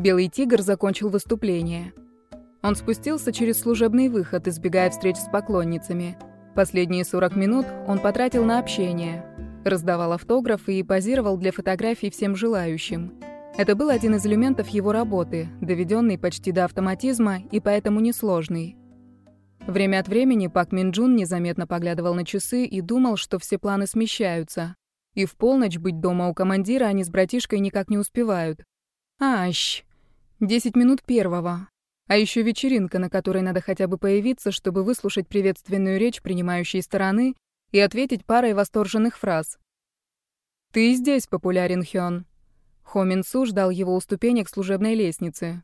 Белый тигр закончил выступление. Он спустился через служебный выход, избегая встреч с поклонницами. Последние 40 минут он потратил на общение. Раздавал автографы и позировал для фотографий всем желающим. Это был один из элементов его работы, доведенный почти до автоматизма и поэтому несложный. Время от времени Пак Минджун незаметно поглядывал на часы и думал, что все планы смещаются. И в полночь быть дома у командира они с братишкой никак не успевают. Ащ! Десять минут первого. А еще вечеринка, на которой надо хотя бы появиться, чтобы выслушать приветственную речь принимающей стороны и ответить парой восторженных фраз. «Ты здесь популярен, Хён». Хо Минсу ждал его у ступенек служебной лестницы.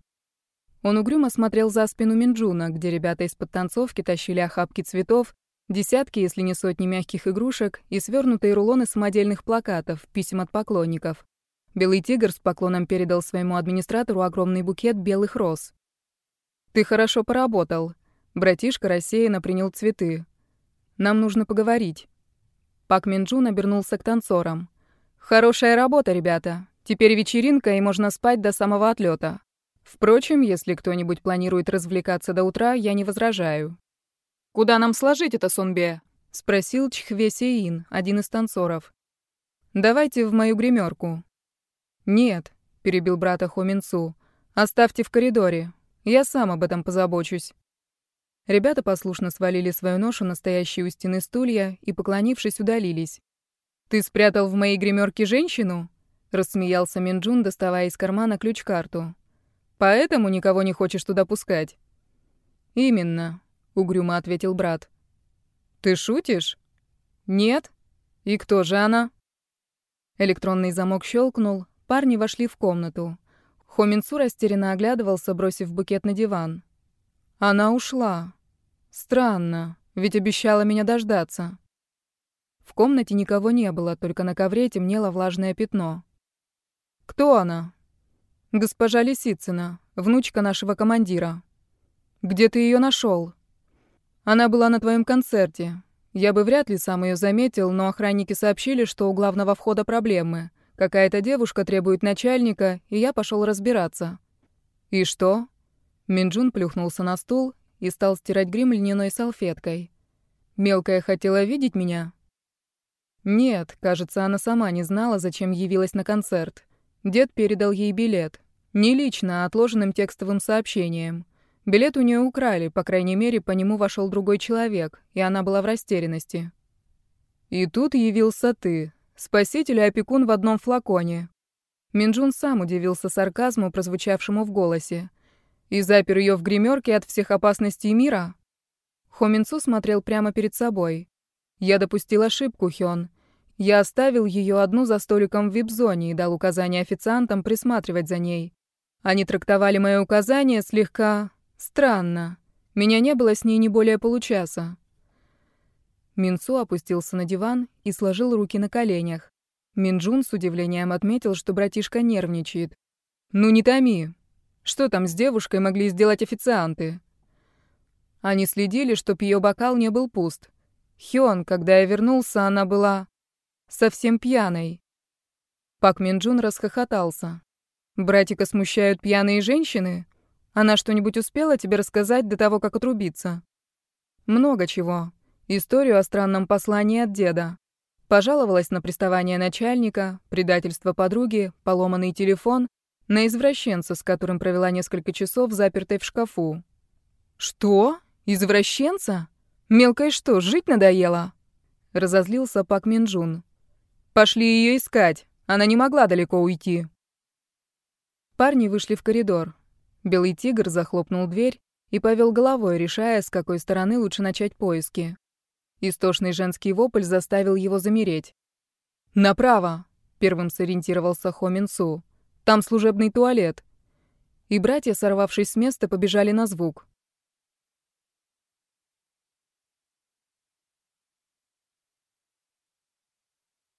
Он угрюмо смотрел за спину Минджуна, где ребята из-под танцовки тащили охапки цветов, десятки, если не сотни мягких игрушек и свернутые рулоны самодельных плакатов, писем от поклонников. Белый тигр с поклоном передал своему администратору огромный букет белых роз. «Ты хорошо поработал». Братишка рассеянно принял цветы. «Нам нужно поговорить». Пак Минджун обернулся к танцорам. «Хорошая работа, ребята. Теперь вечеринка, и можно спать до самого отлета. Впрочем, если кто-нибудь планирует развлекаться до утра, я не возражаю. «Куда нам сложить это, Сунбе?» — спросил Чхве Сеин, один из танцоров. «Давайте в мою гримерку». «Нет», — перебил брата Хоминцу, — «оставьте в коридоре. Я сам об этом позабочусь». Ребята послушно свалили свою ношу на стоящие у стены стулья и, поклонившись, удалились. «Ты спрятал в моей гримерке женщину?» — рассмеялся Минджун, доставая из кармана ключ-карту. Поэтому никого не хочешь туда пускать?» «Именно», — угрюмо ответил брат. «Ты шутишь?» «Нет. И кто же она?» Электронный замок щелкнул, парни вошли в комнату. Хоминцу растерянно оглядывался, бросив букет на диван. «Она ушла. Странно, ведь обещала меня дождаться». В комнате никого не было, только на ковре темнело влажное пятно. «Кто она?» «Госпожа Лисицына, внучка нашего командира. Где ты ее нашел? Она была на твоем концерте. Я бы вряд ли сам ее заметил, но охранники сообщили, что у главного входа проблемы. Какая-то девушка требует начальника, и я пошел разбираться. И что? Минджун плюхнулся на стул и стал стирать грим льняной салфеткой. Мелкая хотела видеть меня? Нет, кажется, она сама не знала, зачем явилась на концерт. Дед передал ей билет. Не лично, а отложенным текстовым сообщением. Билет у нее украли, по крайней мере, по нему вошел другой человек, и она была в растерянности. И тут явился ты, спаситель и опекун в одном флаконе. Минджун сам удивился сарказму, прозвучавшему в голосе. И запер ее в гримерке от всех опасностей мира? Хоминцу смотрел прямо перед собой. Я допустил ошибку, Хён. Я оставил ее одну за столиком в вип-зоне и дал указание официантам присматривать за ней. Они трактовали мои указания слегка странно. Меня не было с ней не более получаса. Минсу опустился на диван и сложил руки на коленях. Минджун с удивлением отметил, что братишка нервничает. «Ну не томи. Что там с девушкой могли сделать официанты?» Они следили, чтоб ее бокал не был пуст. Хён, когда я вернулся, она была совсем пьяной. Пак Минджун расхохотался. Братика смущают пьяные женщины? Она что-нибудь успела тебе рассказать до того, как отрубиться? Много чего. Историю о странном послании от деда. Пожаловалась на приставание начальника, предательство подруги, поломанный телефон, на извращенца, с которым провела несколько часов, запертой в шкафу. «Что? Извращенца? Мелкой что, жить надоело?» Разозлился Пак Минджун. «Пошли ее искать. Она не могла далеко уйти». Парни вышли в коридор. Белый тигр захлопнул дверь и повел головой, решая, с какой стороны лучше начать поиски. Истошный женский вопль заставил его замереть. «Направо!» — первым сориентировался Хо Минсу. «Там служебный туалет». И братья, сорвавшись с места, побежали на звук.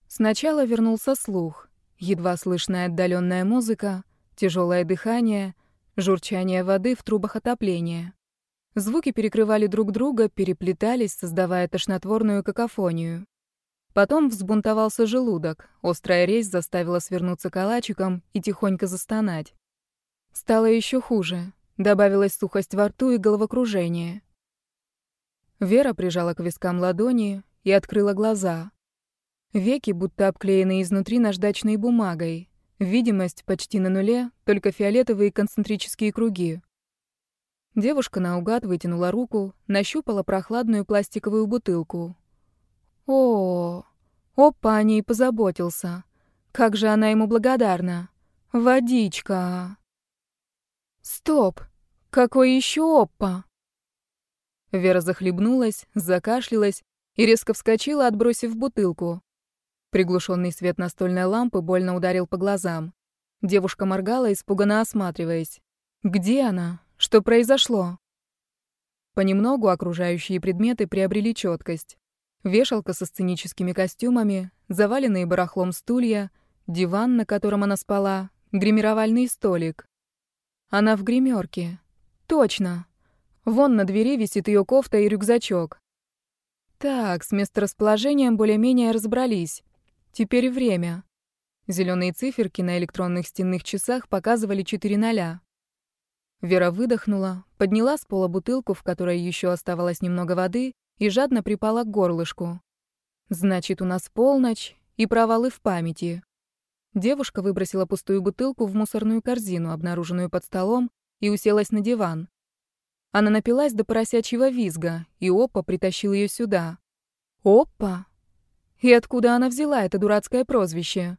Сначала вернулся слух. Едва слышная отдаленная музыка — Тяжелое дыхание, журчание воды в трубах отопления. Звуки перекрывали друг друга, переплетались, создавая тошнотворную какофонию. Потом взбунтовался желудок, острая резь заставила свернуться калачиком и тихонько застонать. Стало еще хуже. Добавилась сухость во рту и головокружение. Вера прижала к вискам ладони и открыла глаза. Веки будто обклеены изнутри наждачной бумагой. Видимость почти на нуле, только фиолетовые концентрические круги. Девушка наугад вытянула руку, нащупала прохладную пластиковую бутылку. О, опа, о ней позаботился. Как же она ему благодарна. Водичка. Стоп. Какой еще опа? Вера захлебнулась, закашлялась и резко вскочила, отбросив бутылку. Приглушенный свет настольной лампы больно ударил по глазам. Девушка моргала, испуганно осматриваясь. Где она? Что произошло? Понемногу окружающие предметы приобрели четкость. Вешалка со сценическими костюмами, заваленные барахлом стулья, диван, на котором она спала, гримировальный столик. Она в гримерке. Точно. Вон на двери висит ее кофта и рюкзачок. Так, с месторасположением более-менее разобрались. Теперь время. Зеленые циферки на электронных стенных часах показывали 4 ноля. Вера выдохнула, подняла с пола бутылку, в которой еще оставалось немного воды, и жадно припала к горлышку. Значит, у нас полночь и провалы в памяти. Девушка выбросила пустую бутылку в мусорную корзину, обнаруженную под столом, и уселась на диван. Она напилась до поросячьего визга, и Опа притащил ее сюда. Опа! И откуда она взяла это дурацкое прозвище?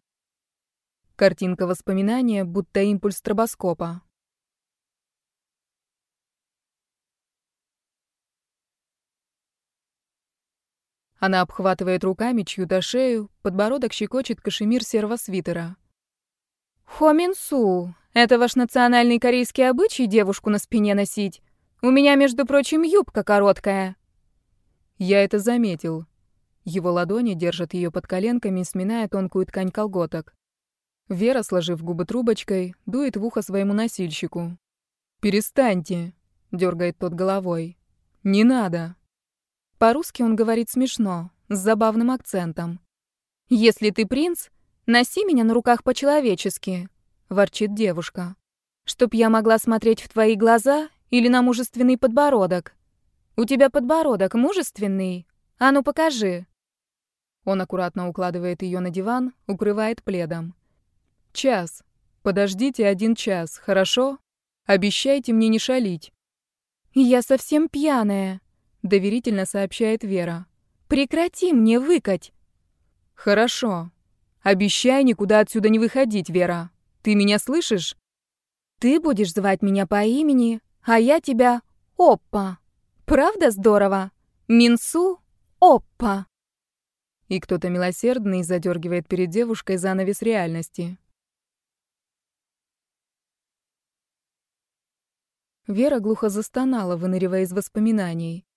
Картинка воспоминания, будто импульс стробоскопа. Она обхватывает руками чью-то шею, подбородок щекочет кашемир серого свитера. «Хоминсу, это ваш национальный корейский обычай девушку на спине носить? У меня, между прочим, юбка короткая». Я это заметил. Его ладони держат ее под коленками, сминая тонкую ткань колготок. Вера, сложив губы трубочкой, дует в ухо своему носильщику. «Перестаньте», — дергает тот головой. «Не надо». По-русски он говорит смешно, с забавным акцентом. «Если ты принц, носи меня на руках по-человечески», — ворчит девушка. «Чтоб я могла смотреть в твои глаза или на мужественный подбородок. У тебя подбородок мужественный? А ну покажи». Он аккуратно укладывает ее на диван, укрывает пледом. «Час. Подождите один час, хорошо? Обещайте мне не шалить». «Я совсем пьяная», — доверительно сообщает Вера. «Прекрати мне выкать!» «Хорошо. Обещай никуда отсюда не выходить, Вера. Ты меня слышишь?» «Ты будешь звать меня по имени, а я тебя Оппа. Правда здорово? Минсу Оппа!» И кто-то милосердный задергивает перед девушкой занавес реальности. Вера глухо застонала, выныривая из воспоминаний.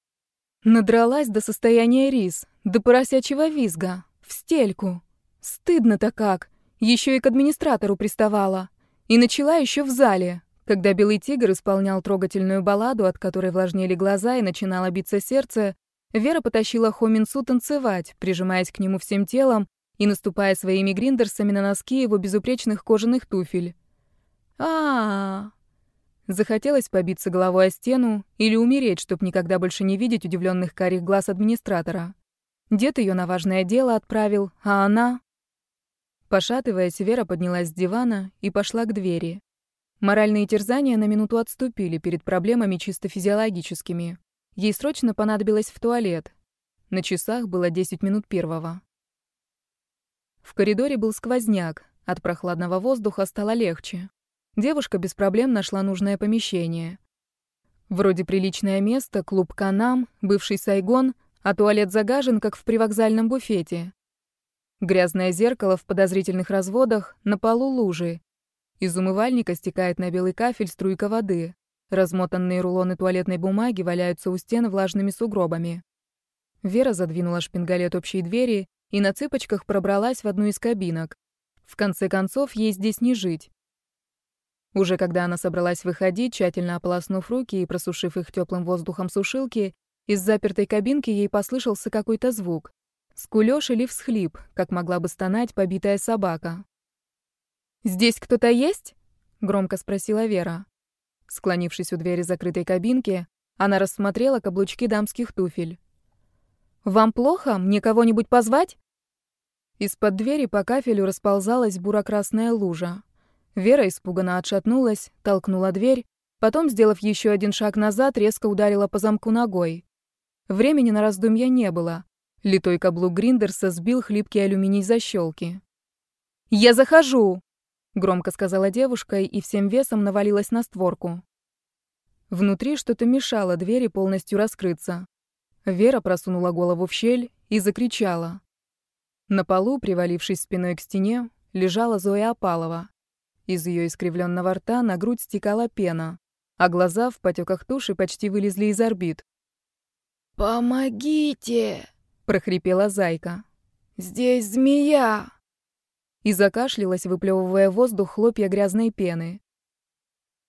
Надралась до состояния рис, до поросячьего визга, в стельку. Стыдно-то как. Еще и к администратору приставала. И начала еще в зале, когда белый тигр исполнял трогательную балладу, от которой влажнели глаза и начинало биться сердце, Вера потащила Хоминсу танцевать, прижимаясь к нему всем телом и наступая своими гриндерсами на носки его безупречных кожаных туфель. а. Захотелось побиться головой о стену или умереть, чтобы никогда больше не видеть удивленных карих глаз администратора. Дед ее на важное дело отправил, а она... Пошатываясь, Вера поднялась с дивана и пошла к двери. Моральные терзания на минуту отступили перед проблемами чисто физиологическими. Ей срочно понадобилось в туалет. На часах было 10 минут первого. В коридоре был сквозняк. От прохладного воздуха стало легче. Девушка без проблем нашла нужное помещение. Вроде приличное место, клуб «Канам», бывший Сайгон, а туалет загажен, как в привокзальном буфете. Грязное зеркало в подозрительных разводах, на полу лужи. Из умывальника стекает на белый кафель струйка воды. Размотанные рулоны туалетной бумаги валяются у стен влажными сугробами. Вера задвинула шпингалет общей двери и на цыпочках пробралась в одну из кабинок. В конце концов, ей здесь не жить. Уже когда она собралась выходить, тщательно ополоснув руки и просушив их теплым воздухом сушилки, из запертой кабинки ей послышался какой-то звук. Скулёж или всхлип, как могла бы стонать побитая собака. «Здесь кто-то есть?» громко спросила Вера. Склонившись у двери закрытой кабинки, она рассмотрела каблучки дамских туфель. «Вам плохо? Мне кого-нибудь позвать?» Из-под двери по кафелю расползалась буро-красная лужа. Вера испуганно отшатнулась, толкнула дверь, потом, сделав еще один шаг назад, резко ударила по замку ногой. Времени на раздумья не было. Литой каблук Гриндерса сбил хлипкие алюминий защелки. «Я захожу!» — громко сказала девушка и всем весом навалилась на створку. Внутри что-то мешало двери полностью раскрыться. Вера просунула голову в щель и закричала. На полу, привалившись спиной к стене, лежала Зоя Опалова. Из ее искривленного рта на грудь стекала пена, а глаза в потеках туши почти вылезли из орбит. «Помогите!» — прохрипела Зайка. «Здесь змея!» И закашлялась, выплевывая воздух хлопья грязной пены.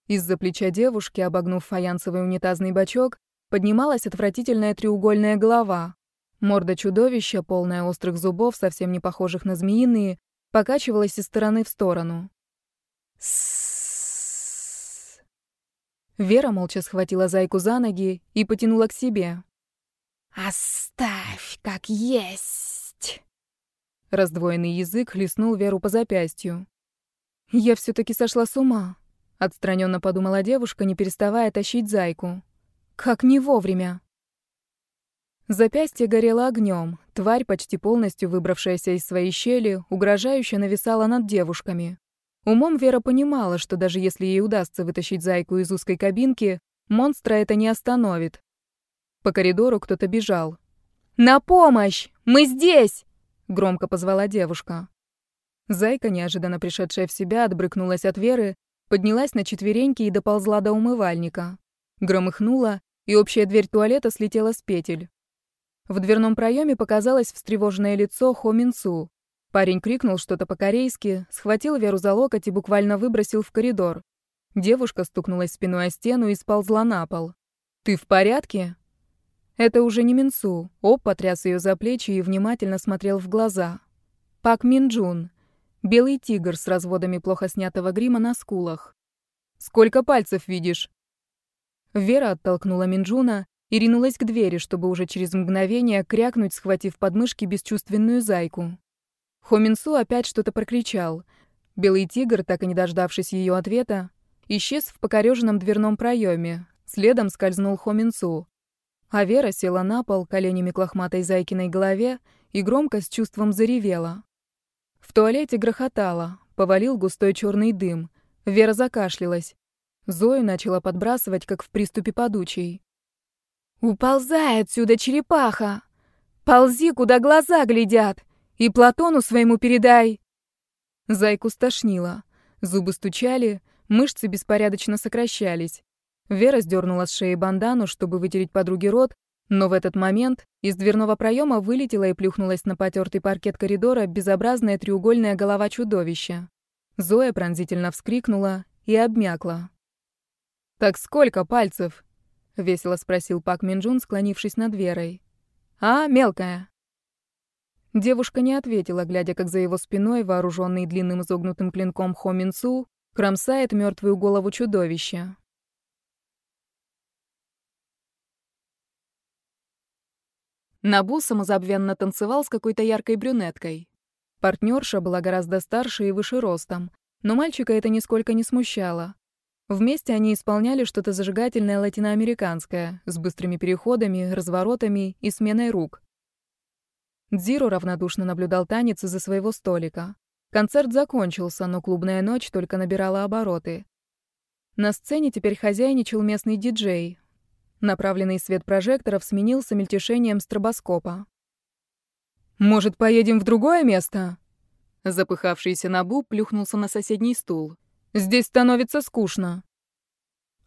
Из-за плеча девушки, обогнув фаянсовый унитазный бачок, поднималась отвратительная треугольная голова, Морда чудовища, полная острых зубов, совсем не похожих на змеиные, покачивалась из стороны в сторону. С Вера молча схватила зайку за ноги и потянула к себе. «Оставь, как есть!» Раздвоенный язык хлестнул Веру по запястью. «Я все таки сошла с ума», — отстраненно подумала девушка, не переставая тащить зайку. «Как не вовремя!» Запястье горело огнем. Тварь, почти полностью выбравшаяся из своей щели, угрожающе нависала над девушками. Умом Вера понимала, что даже если ей удастся вытащить зайку из узкой кабинки, монстра это не остановит. По коридору кто-то бежал. «На помощь! Мы здесь!» — громко позвала девушка. Зайка, неожиданно пришедшая в себя, отбрыкнулась от Веры, поднялась на четвереньки и доползла до умывальника. Громыхнула, и общая дверь туалета слетела с петель. В дверном проеме показалось встревоженное лицо Хо Минсу. Парень крикнул что-то по-корейски, схватил Веру за локоть и буквально выбросил в коридор. Девушка стукнулась спиной о стену и сползла на пол. «Ты в порядке?» Это уже не Минсу. Оп потряс ее за плечи и внимательно смотрел в глаза. Пак Минджун. Белый тигр с разводами плохо снятого грима на скулах. «Сколько пальцев видишь?» Вера оттолкнула Минджуна и ринулась к двери, чтобы уже через мгновение крякнуть, схватив подмышки бесчувственную зайку. Хоминсу опять что-то прокричал. Белый тигр, так и не дождавшись ее ответа, исчез в покореженном дверном проеме. Следом скользнул Хоминсу. А Вера села на пол коленями к лохматой зайкиной голове и громко с чувством заревела. В туалете грохотало, повалил густой черный дым. Вера закашлялась. Зою начала подбрасывать, как в приступе подучей. «Уползай отсюда, черепаха! Ползи, куда глаза глядят, и Платону своему передай!» Зайку стошнило. Зубы стучали, мышцы беспорядочно сокращались. Вера сдернула с шеи бандану, чтобы вытереть подруге рот, но в этот момент из дверного проема вылетела и плюхнулась на потертый паркет коридора безобразная треугольная голова чудовища. Зоя пронзительно вскрикнула и обмякла. «Так сколько пальцев?» — весело спросил Пак Минджун, склонившись над Верой. «А, мелкая?» Девушка не ответила, глядя, как за его спиной, вооруженный длинным изогнутым клинком Хо Минцу, кромсает мертвую голову чудовища. Набу самозабвенно танцевал с какой-то яркой брюнеткой. Партнерша была гораздо старше и выше ростом, но мальчика это нисколько не смущало. Вместе они исполняли что-то зажигательное латиноамериканское, с быстрыми переходами, разворотами и сменой рук. Дзиро равнодушно наблюдал танец из-за своего столика. Концерт закончился, но клубная ночь только набирала обороты. На сцене теперь хозяйничал местный диджей. Направленный свет прожекторов сменился мельтешением стробоскопа. «Может, поедем в другое место?» Запыхавшийся Набу плюхнулся на соседний стул. Здесь становится скучно.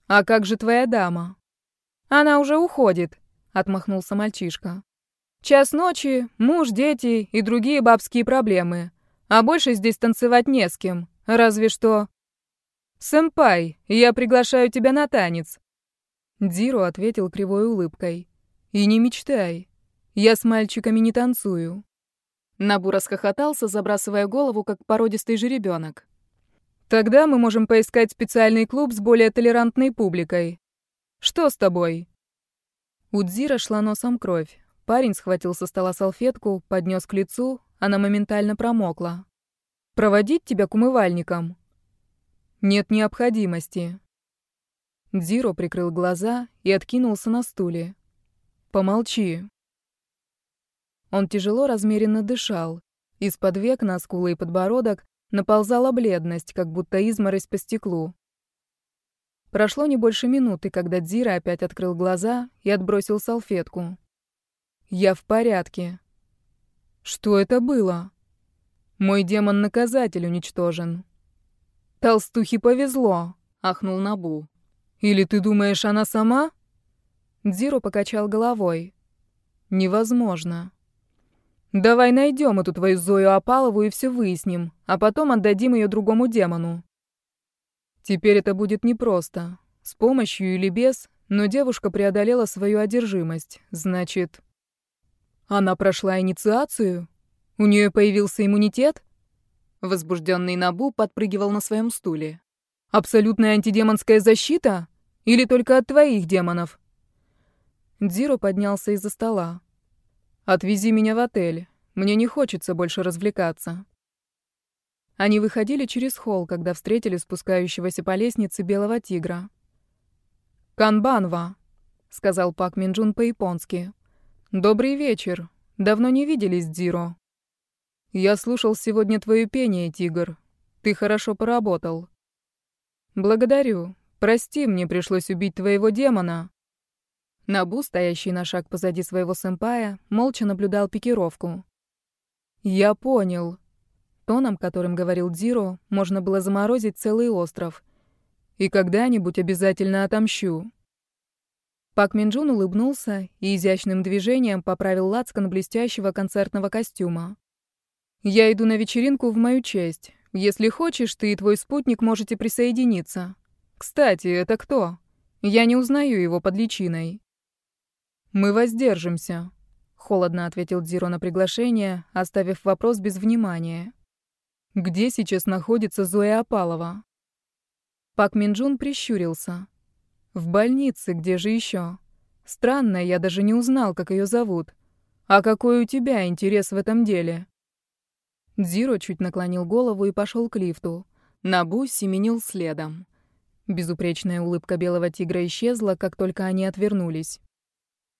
А как же твоя дама? Она уже уходит, отмахнулся мальчишка. Час ночи, муж, дети и другие бабские проблемы. А больше здесь танцевать не с кем. Разве что... «Сэмпай, я приглашаю тебя на танец». Диру ответил кривой улыбкой. «И не мечтай. Я с мальчиками не танцую». Набу расхохотался, забрасывая голову, как породистый жеребенок. Тогда мы можем поискать специальный клуб с более толерантной публикой. Что с тобой? У Дзира шла носом кровь. Парень схватил со стола салфетку, поднес к лицу, она моментально промокла. «Проводить тебя к умывальникам?» «Нет необходимости». Дзиро прикрыл глаза и откинулся на стуле. «Помолчи». Он тяжело, размеренно дышал. Из-под век на скулы и подбородок наползала бледность, как будто изморозь по стеклу. Прошло не больше минуты, когда Дзира опять открыл глаза и отбросил салфетку. «Я в порядке». «Что это было?» «Мой демон-наказатель уничтожен». «Толстухе повезло», — ахнул Набу. «Или ты думаешь, она сама?» Дзиро покачал головой. «Невозможно». «Давай найдем эту твою Зою Опалову и все выясним, а потом отдадим ее другому демону». Теперь это будет непросто. С помощью или без, но девушка преодолела свою одержимость. Значит, она прошла инициацию? У нее появился иммунитет? Возбужденный Набу подпрыгивал на своем стуле. Абсолютная антидемонская защита? Или только от твоих демонов? Дзиро поднялся из-за стола. «Отвези меня в отель. Мне не хочется больше развлекаться». Они выходили через холл, когда встретили спускающегося по лестнице белого тигра. «Канбанва», — сказал Пак Минджун по-японски. «Добрый вечер. Давно не виделись, Дзиро». «Я слушал сегодня твое пение, тигр. Ты хорошо поработал». «Благодарю. Прости, мне пришлось убить твоего демона». Набу, стоящий на шаг позади своего сэмпая, молча наблюдал пикировку. «Я понял». Тоном, которым говорил Дзиро, можно было заморозить целый остров. «И когда-нибудь обязательно отомщу». Пак Минджун улыбнулся и изящным движением поправил лацкан блестящего концертного костюма. «Я иду на вечеринку в мою честь. Если хочешь, ты и твой спутник можете присоединиться. Кстати, это кто? Я не узнаю его под личиной». «Мы воздержимся», — холодно ответил Дзиро на приглашение, оставив вопрос без внимания. «Где сейчас находится Зоя Апалова?» Пак Минджун прищурился. «В больнице, где же еще? Странно, я даже не узнал, как ее зовут. А какой у тебя интерес в этом деле?» Дзиро чуть наклонил голову и пошел к лифту. Набу семенил следом. Безупречная улыбка белого тигра исчезла, как только они отвернулись.